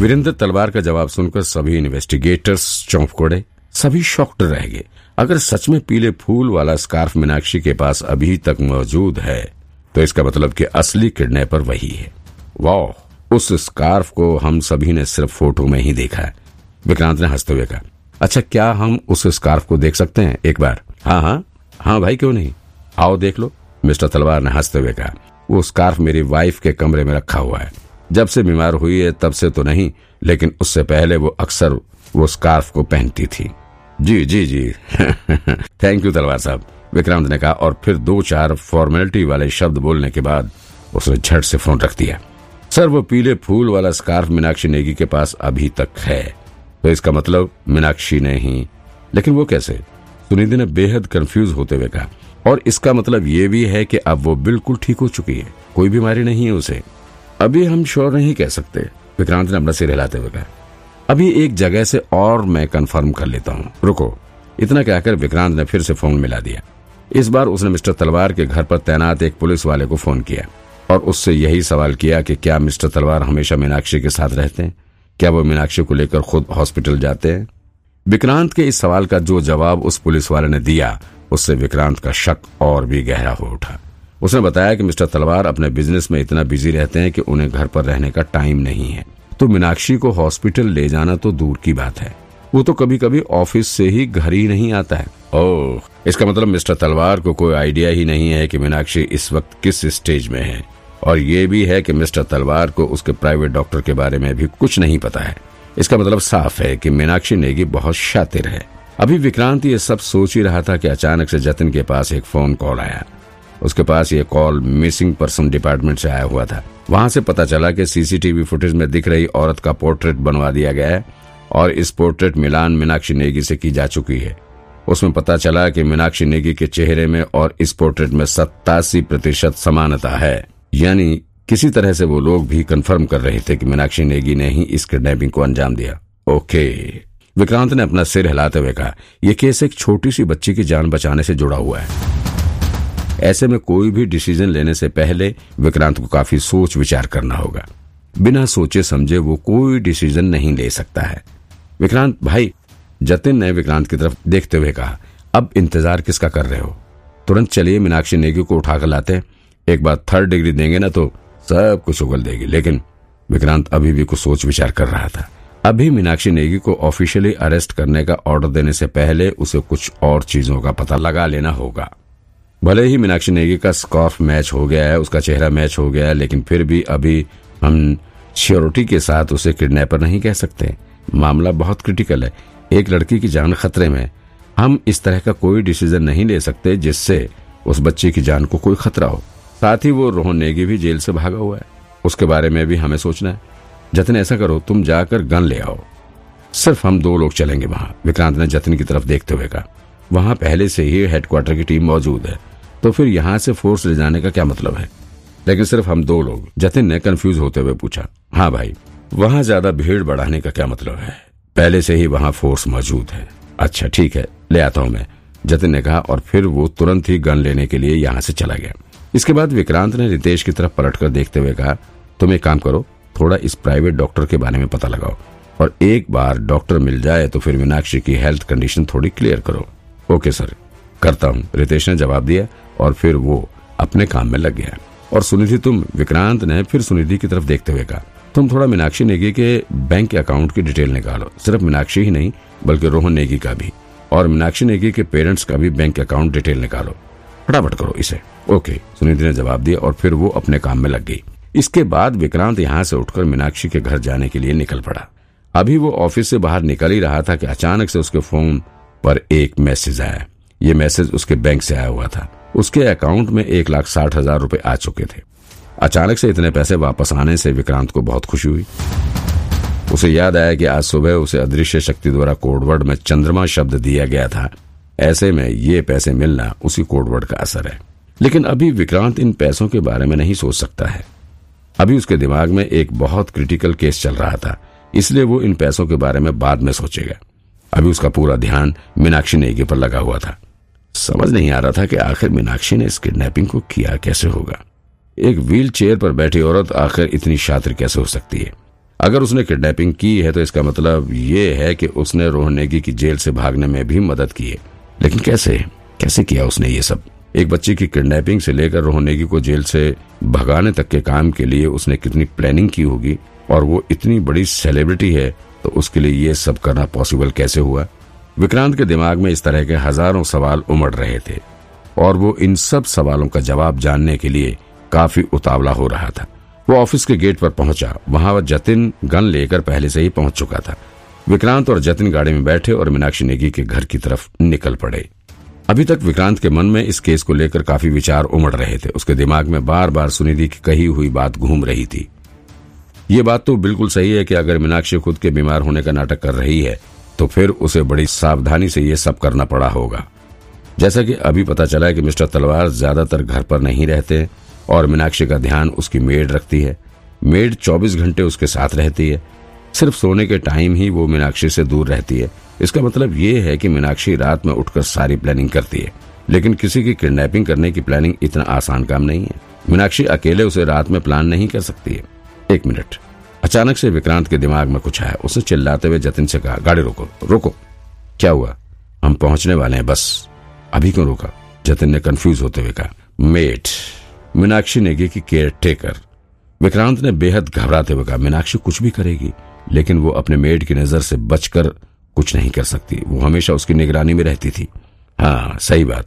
वीरेंद्र तलवार का जवाब सुनकर सभी इन्वेस्टिगेटर्स चौंक पड़े सभी शॉक्ड रह गए। अगर सच में पीले फूल वाला स्कार्फ मीनाक्षी के पास अभी तक मौजूद है तो इसका मतलब कि असली किडनैपर वही है। वाह उस स्कार्फ को हम सभी ने सिर्फ़ फ़ोटो में ही देखा है। विक्रांत ने हँसते हुए कहा अच्छा क्या हम उस स्कार्फ को देख सकते हैं एक बार? हाँ हाँ। हाँ भाई, क्यों नहीं? आओ देख लो। मिस्टर तलवार ने हँसते हुए कहा, वो स्कार्फ मेरी वाइफ के कमरे में रखा हुआ है। जब से बीमार हुई है, तब से तो नहीं, लेकिन उससे पहले वो अक्सर वो स्कार्फ को पहनती थी। जी जी जी। थैंक यू तलवार साहब। विक्रांत ने कहा, और फिर दो चार फॉर्मेलिटी वाले शब्द बोलने के बाद उसने झट से फ़ोन रख दिया। सर, वो पीले फूल वाला स्कार्फ मीनाक्षी नेगी के पास अभी तक है। तो इसका मतलब मीनाक्षी ने ही लेकिन वो कैसे? सुनिधि ने बेहद कंफ्यूज होते हुए कहा। और इसका मतलब ये भी है कि अब वो बिल्कुल ठीक हो चुकी है। कोई बीमारी नहीं है उसे। अभी हम श्योर नहीं कह सकते। विक्रांत ने अपना सिर हिलाते हुए कहा, अभी एक जगह से और मैं कंफर्म कर लेता हूँ। रुको। इतना कहकर विक्रांत ने फिर से फ़ोन मिला दिया। इस बार उसने मिस्टर तलवार के घर पर तैनात एक पुलिस वाले को फ़ोन किया और उससे यही सवाल किया कि क्या मिस्टर तलवार हमेशा मीनाक्षी के साथ रहते हैं? क्या वो मीनाक्षी को लेकर खुद हॉस्पिटल जाते हैं? विक्रांत के इस सवाल का जो जवाब उस पुलिस वाले ने दिया, उससे विक्रांत का शक और भी गहरा हो उठा। उसने बताया कि मिस्टर तलवार अपने बिज़नेस में इतना बिज़ी रहते हैं कि उन्हें घर पर रहने का टाइम नहीं है। तो मीनाक्षी को हॉस्पिटल ले जाना तो दूर की बात है। वो तो कभी कभी ऑफ़िस से ही घर ही नहीं आता है। ओह, इसका मतलब मिस्टर तलवार को कोई आइडिया ही नहीं है कि मीनाक्षी इस वक्त किस स्टेज में है। और ये भी है कि मिस्टर तलवार को उसके प्राइवेट डॉक्टर के बारे में भी कुछ नहीं पता है। इसका मतलब साफ़ है कि मीनाक्षी नेगी बहुत शातिर है। अभी विक्रांत ये सब सोच ही रहा था कि अचानक से जतिन के पास एक फ़ोन कॉल आया। उसके पास ये कॉल मिसिंग पर्सन डिपार्टमेंट से आया हुआ था। वहाँ से पता चला कि सीसीटीवी फुटेज में दिख रही औरत का पोर्ट्रेट बनवा दिया गया है और इस पोर्ट्रेट मिलान मीनाक्षी नेगी से की जा चुकी है। उसमें पता चला कि मीनाक्षी नेगी के चेहरे में और इस पोर्ट्रेट में सत्तासी प्रतिशत समानता है। यानी किसी तरह से वो लोग भी कंफर्म कर रहे थे कि मीनाक्षी नेगी ने ही इस किडनैपिंग को अंजाम दिया। ओके विक्रांत ने अपना सिर हिलाते हुए कहा यह केस एक छोटी सी बच्ची की जान बचाने से जुड़ा हुआ है। ऐसे में कोई भी डिसीज़न लेने से पहले विक्रांत को काफ़ी सोच विचार करना होगा। बिना सोचे समझे वो कोई डिसीज़न नहीं ले सकता है। विक्रांत, भाई, जतिन ने विक्रांत की तरफ़ देखते हुए कहा, अब इंतज़ार किसका कर रहे हो? तुरंत चलिए मीनाक्षी नेगी को उठाकर लाते हैं। एक बार थर्ड डिग्री देंगे ना तो सब कुछ उगल देगी। लेकिन विक्रांत अभी भी कुछ सोच विचार कर रहा था। अभी मीनाक्षी नेगी को ऑफिशियली अरेस्ट करने का ऑर्डर देने से पहले उसे कुछ और चीज़ों का पता लगा लेना होगा। भले ही मीनाक्षी नेगी का स्कॉर्फ मैच हो गया है, उसका चेहरा मैच हो गया है, लेकिन फिर भी अभी हम श्योरिटी के साथ उसे किडनैपर नहीं कह सकते। मामला बहुत क्रिटिकल है। एक लड़की की जान खतरे में। हम इस तरह का कोई डिसीज़न नहीं ले सकते जिससे उस बच्चे की जान को कोई खतरा हो। साथ ही वो रोहन नेगी भी जेल से भागा हुआ है। उसके बारे में भी हमें सोचना है। जतन, ऐसा करो, तुम जाकर गन ले आओ। सिर्फ़ हम दो लोग चलेंगे वहाँ। विक्रांत ने जतन की तरफ़ देखते हुए कहा, वहाँ पहले से ही हेडक्वार्टर की टीम मौजूद है। तो फिर यहाँ से फोर्स ले जाने का क्या मतलब है? लेकिन सिर्फ़ हम दो लोग, जतिन ने कंफ्यूज होते हुए पूछा हाँ भाई, वहाँ ज़्यादा भीड़ बढ़ाने का क्या मतलब है? पहले से ही वहाँ फोर्स मौजूद है। अच्छा ठीक है, ले आता हूँ मैं, जतिन ने कहा, और फिर वो तुरंत ही गन लेने के लिए यहाँ से चला गया। इसके बाद विक्रांत ने रितेश की तरफ़ पलटकर देखते हुए कहा, तुम एक काम करो, थोड़ा इस प्राइवेट डॉक्टर के बारे में पता लगाओ, और एक बार डॉक्टर मिल जाए तो फिर मीनाक्षी की हेल्थ कंडीशन थोड़ी क्लियर करो। ओके सर करता हूँ। रितेश ने जवाब दिया और फिर वो अपने काम में लग गया। और सुनिधि, तुम विक्रांत ने फिर सुनिधि की तरफ़ देखते हुए कहा, तुम थोड़ा मीनाक्षी नेगी के बैंक अकाउंट की डिटेल निकालो। सिर्फ़ मीनाक्षी ही नहीं, बल्कि रोहन नेगी का भी। और मीनाक्षी नेगी के पेरेंट्स का भी बैंक अकाउंट डिटेल निकालो। फटाफट करो इसे। ओके, सुनिधि ने जवाब दिया और फिर वो अपने काम में लग गई। इसके बाद विक्रांत यहाँ से उठकर मीनाक्षी के घर जाने के लिए निकल पड़ा। अभी वो ऑफ़िस से बाहर निकल ही रहा था कि अचानक से उसके फ़ोन पर एक मैसेज आया। ये मैसेज उसके बैंक से आया हुआ था। उसके अकाउंट में एक लाख साठ हज़ार रूपए आ चुके थे। अचानक से इतने पैसे वापस आने से विक्रांत को बहुत खुशी हुई। उसे याद आया कि आज सुबह उसे अदृश्य शक्ति द्वारा कोडवर्ड में चंद्रमा शब्द दिया गया था। ऐसे में ये पैसे मिलना उसी कोडवर्ड का असर है। लेकिन अभी विक्रांत इन पैसों के बारे में नहीं सोच सकता है। अभी उसके दिमाग में एक बहुत क्रिटिकल केस चल रहा था, इसलिए वो इन पैसों के बारे में बाद में सोचेगा। अभी उसका पूरा ध्यान मीनाक्षी नेगी पर लगा हुआ था। समझ नहीं आ रहा था कि आखिर मीनाक्षी ने इस किडनैपिंग को किया कैसे होगा। एक व्हील चेयर पर बैठी औरत आखिर इतनी शातिर कैसे हो सकती है? अगर उसने किडनैपिंग की है तो इसका मतलब ये है कि उसने रोहन नेगी की जेल से भागने में भी मदद की है। लेकिन कैसे? कैसे किया उसने ये सब? एक बच्चे की किडनैपिंग से लेकर रोहन नेगी को जेल से भगाने तक के काम के लिए उसने कितनी प्लानिंग की होगी? और वो इतनी बड़ी सेलिब्रिटी है तो उसके लिए ये सब करना पॉसिबल कैसे हुआ? विक्रांत के दिमाग में इस तरह के हज़ारों सवाल उमड़ रहे थे, और वो इन सब सवालों का जवाब जानने के लिए काफ़ी उतावला हो रहा था। वो ऑफ़िस के गेट पर पहुँचा। वहाँ वह जतिन गन लेकर पहले से ही पहुँच चुका था। विक्रांत और जतिन गाड़ी में बैठे और मीनाक्षी नेगी के घर की तरफ़ निकल पड़े। अभी तक विक्रांत के मन में इस केस को लेकर काफ़ी विचार उमड़ रहे थे। उसके दिमाग में बार बार सुनिधि की कही हुई बात घूम रही थी। ये बात तो बिल्कुल सही है कि अगर मीनाक्षी खुद के बीमार होने का नाटक कर रही है तो फिर उसे बड़ी सावधानी से ये सब करना पड़ा होगा। जैसा कि अभी पता चला है कि मिस्टर तलवार ज़्यादातर घर पर नहीं रहते और मीनाक्षी का ध्यान उसकी मेड रखती है। मेड 24 घंटे उसके साथ रहती है। सिर्फ़ सोने के टाइम ही वो मीनाक्षी से दूर रहती है। इसका मतलब ये है कि मीनाक्षी रात में उठकर सारी प्लानिंग करती है। लेकिन किसी की किडनैपिंग करने की प्लानिंग इतना आसान काम नहीं है। मीनाक्षी अकेले उसे रात में प्लान नहीं कर सकती है। एक मिनट। अचानक से विक्रांत के दिमाग में कुछ आया। उसने चिल्लाते हुए जतिन से कहा गाड़ी रोको रोको। क्या हुआ? हम पहुँचने वाले हैं बस। अभी क्यों रोका? जतिन ने कंफ्यूज होते हुए कहा मेट मीनाक्षी नेगी की केयर टेकर विक्रांत ने बेहद घबराते हुए कहा मीनाक्षी कुछ भी करेगी लेकिन वो अपने मेड की नज़र से बचकर कुछ नहीं कर सकती। वो हमेशा उसकी निगरानी में रहती थी। हाँ सही बात।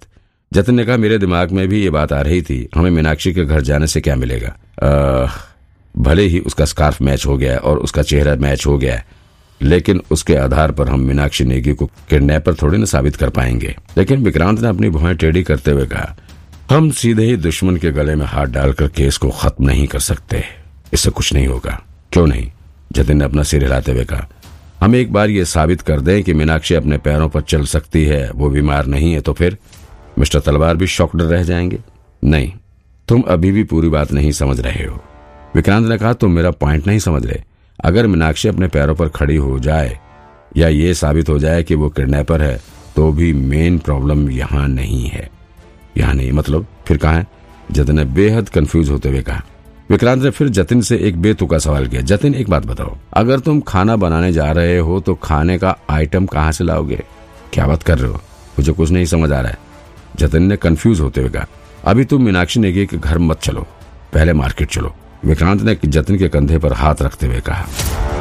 जतिन ने कहा मेरे दिमाग में भी ये बात आ रही थी। हमें मीनाक्षी के घर जाने से क्या मिलेगा? आ, भले ही उसका स्कार्फ मैच हो गया और उसका चेहरा मैच हो गया, लेकिन उसके आधार पर हम मीनाक्षी नेगी को किडनैपर थोड़ी ना साबित कर पाएँगे। लेकिन विक्रांत ने अपनी भुआएँ टेढ़ी करते हुए कहा, हम सीधे ही दुश्मन के गले में हाथ डालकर केस को खत्म नहीं कर सकते। इससे कुछ नहीं होगा। क्यों नहीं? जतिन ने अपना सिर हिलाते हुए कहा, हम एक बार ये साबित कर दें कि मीनाक्षी अपने पैरों पर चल सकती है, वो बीमार नहीं है तो फिर मिस्टर तलवार भी शॉक्ड रह जाएँगे। नहीं, तुम अभी भी पूरी बात नहीं समझ रहे हो। विक्रांत ने कहा, तुम मेरा पॉइंट नहीं समझ रहे। अगर मीनाक्षी अपने पैरों पर खड़ी हो जाए या ये साबित हो जाए कि वो किडनैपर है तो भी मेन प्रॉब्लम यहाँ नहीं है। यहाँ नहीं मतलब फिर कहा है? जतिन ने बेहद कंफ्यूज होते हुए कहा। विक्रांत ने फिर जतिन से एक बेतुका सवाल किया, जतिन, एक बात बताओ। अगर तुम खाना बनाने जा रहे हो तो खाने का आइटम कहाँ से लाओगे? क्या बात कर रहे हो? मुझे कुछ नहीं समझ आ रहा है। जतिन ने कंफ्यूज होते हुए कहा, अभी तुम मीनाक्षी नेगी के घर मत चलो, पहले मार्केट चलो। विक्रांत ने जतिन के कंधे पर हाथ रखते हुए कहा